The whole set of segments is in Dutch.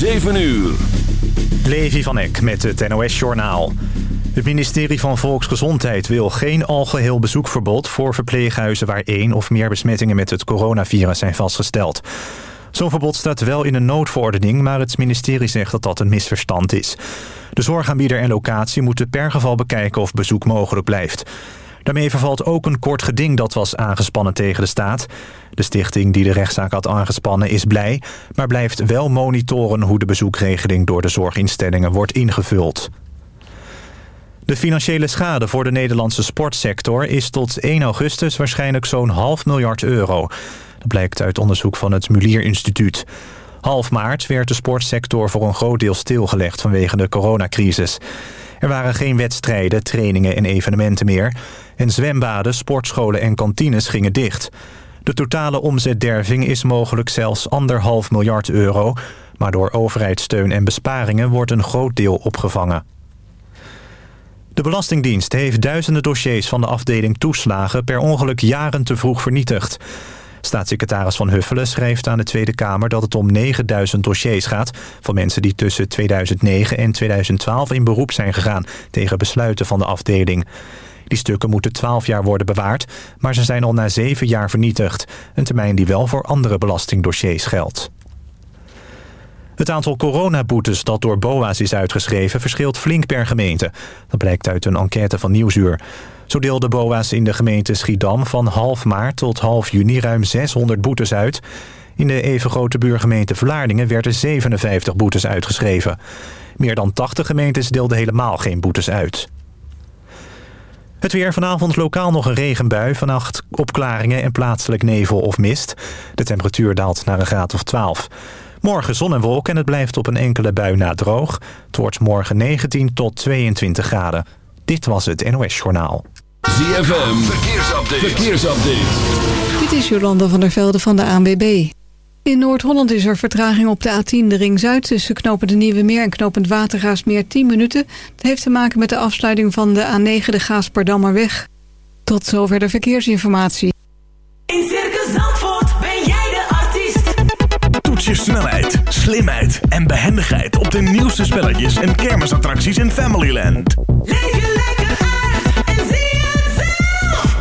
7 uur. Levi van Eck met het NOS-journaal. Het ministerie van Volksgezondheid wil geen algeheel bezoekverbod... voor verpleeghuizen waar één of meer besmettingen met het coronavirus zijn vastgesteld. Zo'n verbod staat wel in een noodverordening... maar het ministerie zegt dat dat een misverstand is. De zorgaanbieder en locatie moeten per geval bekijken of bezoek mogelijk blijft. Daarmee vervalt ook een kort geding dat was aangespannen tegen de staat. De stichting die de rechtszaak had aangespannen is blij... maar blijft wel monitoren hoe de bezoekregeling door de zorginstellingen wordt ingevuld. De financiële schade voor de Nederlandse sportsector is tot 1 augustus waarschijnlijk zo'n half miljard euro. Dat blijkt uit onderzoek van het Mulier Instituut. Half maart werd de sportsector voor een groot deel stilgelegd vanwege de coronacrisis. Er waren geen wedstrijden, trainingen en evenementen meer. En zwembaden, sportscholen en kantines gingen dicht. De totale omzetderving is mogelijk zelfs anderhalf miljard euro... maar door overheidssteun en besparingen wordt een groot deel opgevangen. De Belastingdienst heeft duizenden dossiers van de afdeling toeslagen... per ongeluk jaren te vroeg vernietigd. Staatssecretaris Van Huffelen schrijft aan de Tweede Kamer dat het om 9000 dossiers gaat... van mensen die tussen 2009 en 2012 in beroep zijn gegaan... tegen besluiten van de afdeling. Die stukken moeten 12 jaar worden bewaard, maar ze zijn al na 7 jaar vernietigd. Een termijn die wel voor andere belastingdossiers geldt. Het aantal coronaboetes dat door BOA's is uitgeschreven... verschilt flink per gemeente. Dat blijkt uit een enquête van Nieuwsuur. Zo deelden BOA's in de gemeente Schiedam van half maart tot half juni... ruim 600 boetes uit. In de even grote buurgemeente Vlaardingen werden 57 boetes uitgeschreven. Meer dan 80 gemeentes deelden helemaal geen boetes uit. Het weer vanavond lokaal nog een regenbui. Vannacht opklaringen en plaatselijk nevel of mist. De temperatuur daalt naar een graad of 12. Morgen zon en wolken en het blijft op een enkele bui na droog. Het wordt morgen 19 tot 22 graden. Dit was het NOS Journaal. ZFM, verkeersupdate. verkeersupdate. Dit is Jolanda van der Velde van de ANWB. In Noord-Holland is er vertraging op de A10, de Ring Zuid... tussen knopen de Nieuwe Meer en knopend Watergaasmeer 10 minuten. Het heeft te maken met de afsluiting van de A9, de Gaasperdammerweg. Tot zover de verkeersinformatie. In Circus Zandvoort ben jij de artiest. Toets je snelheid, slimheid en behendigheid... op de nieuwste spelletjes en kermisattracties in Familyland. Leef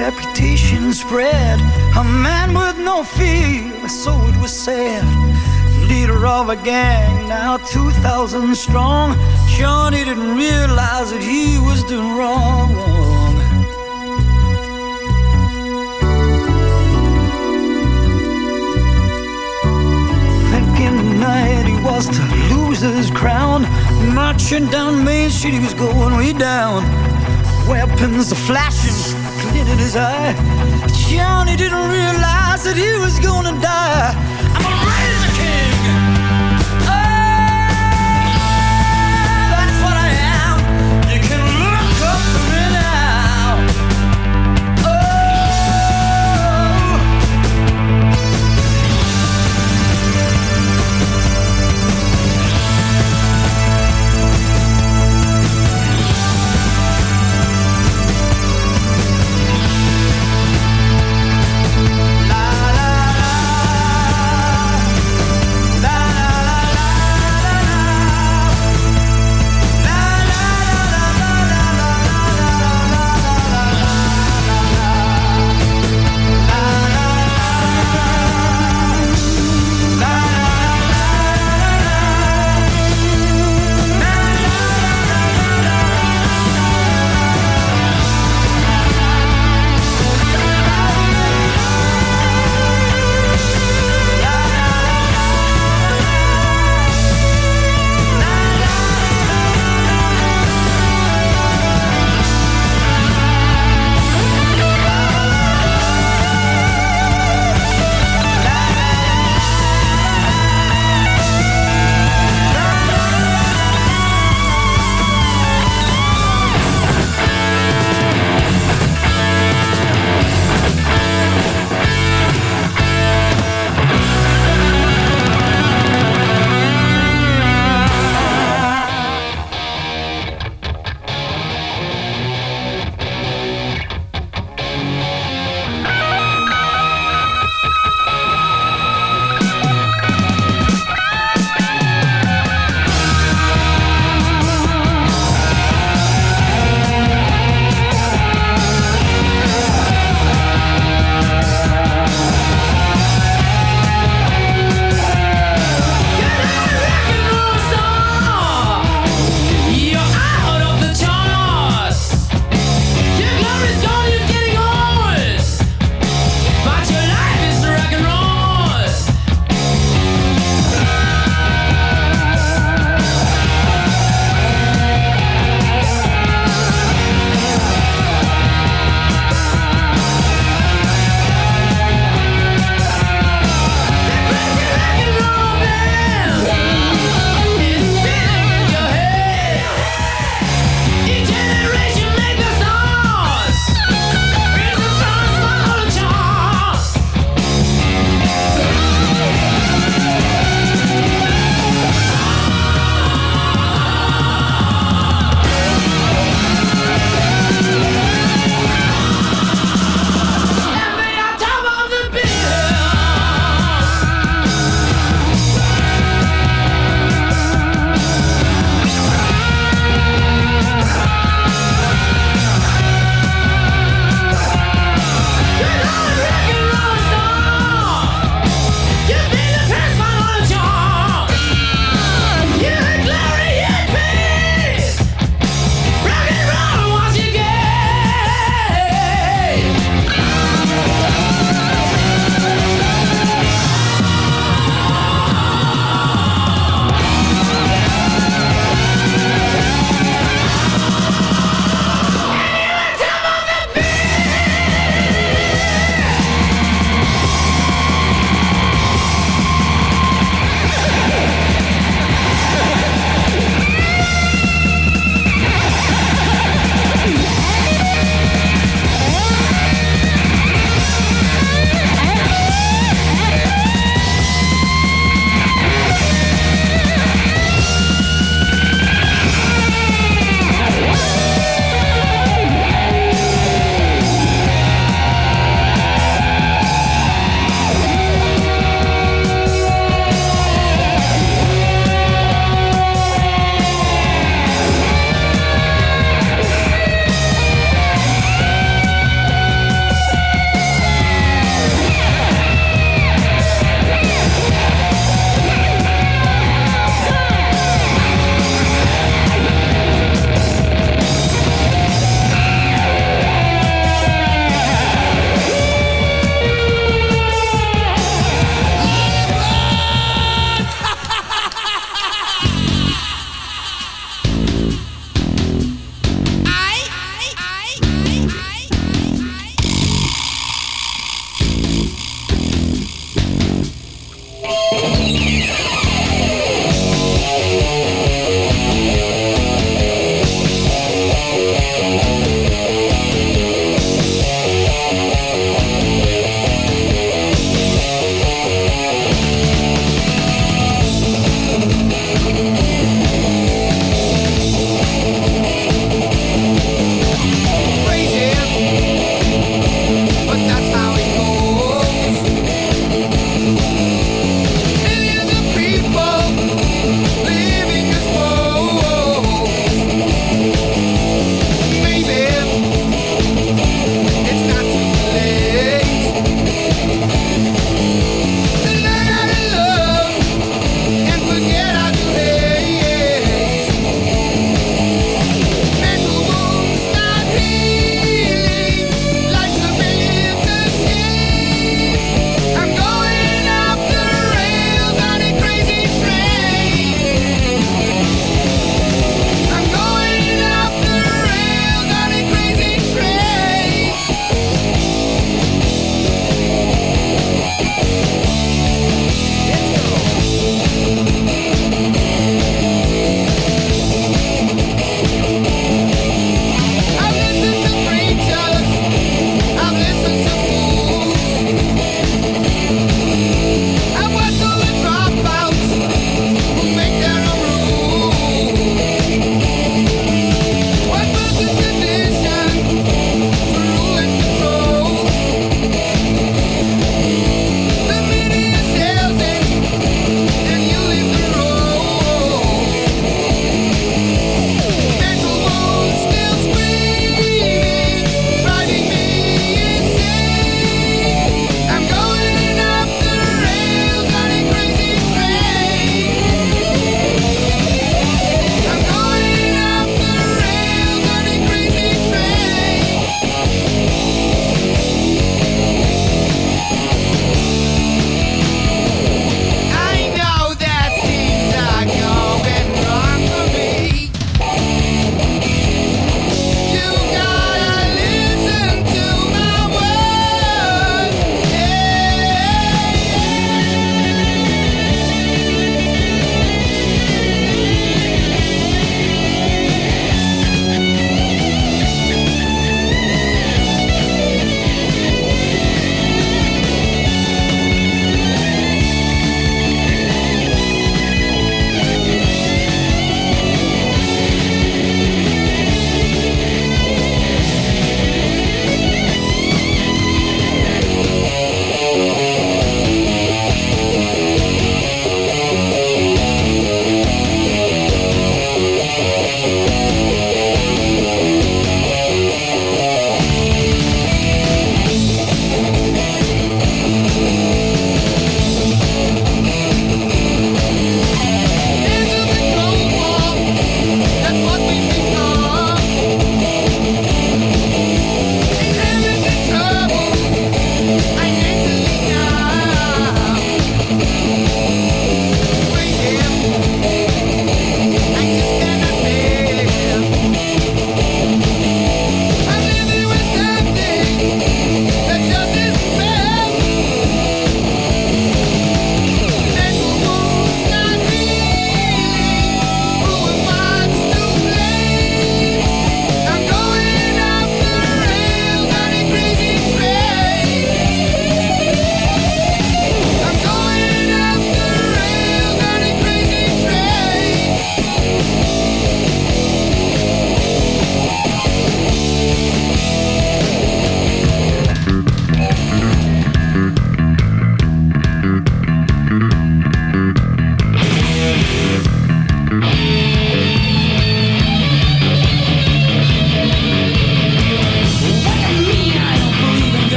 reputation spread. A man with no fear, so it was said. Leader of a gang, now 2,000 strong. Johnny didn't realize that he was doing wrong. Back night, he was to lose his crown. Marching down Main Street, he was going way down. Weapons are flashing in his eye. Johnny didn't realize that he was gonna die.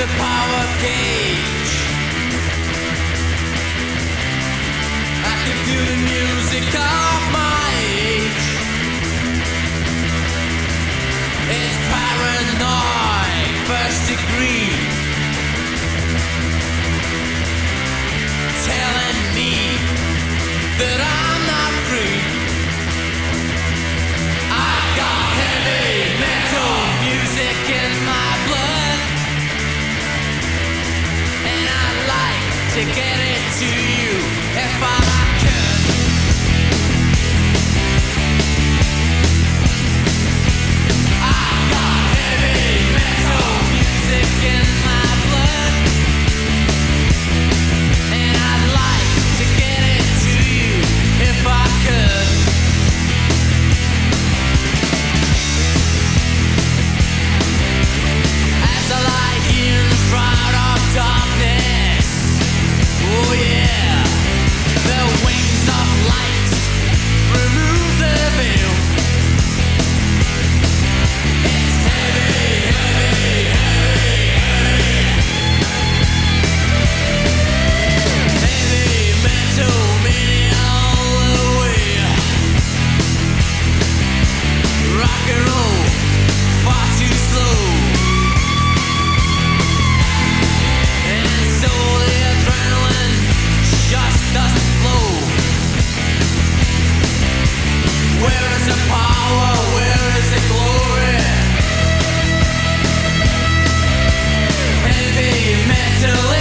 the power gauge. I can feel the music of my age. It's paranoid, first degree. to get it to you if I. I got heavy metal music in my blood, and I'd like to get it to you if I could. Oh, yeah. mentally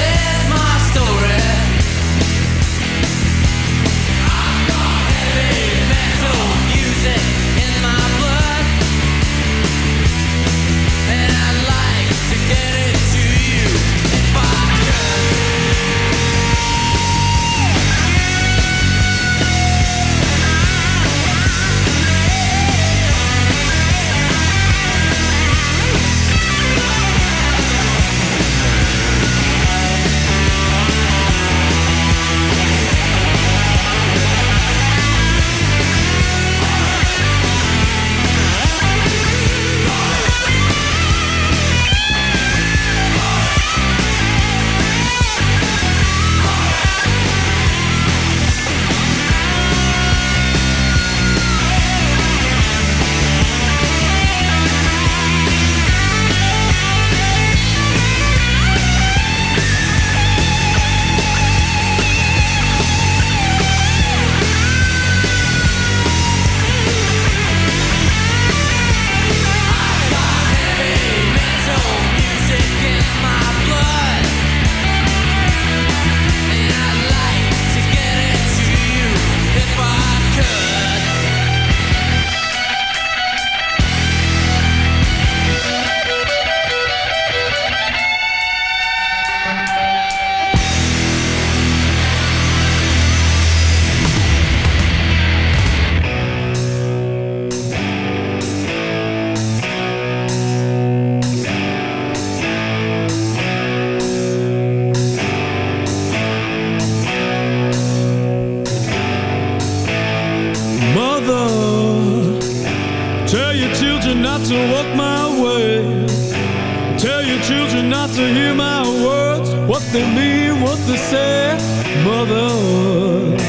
Tell your children not to hear my words, what they mean, what they say, mother.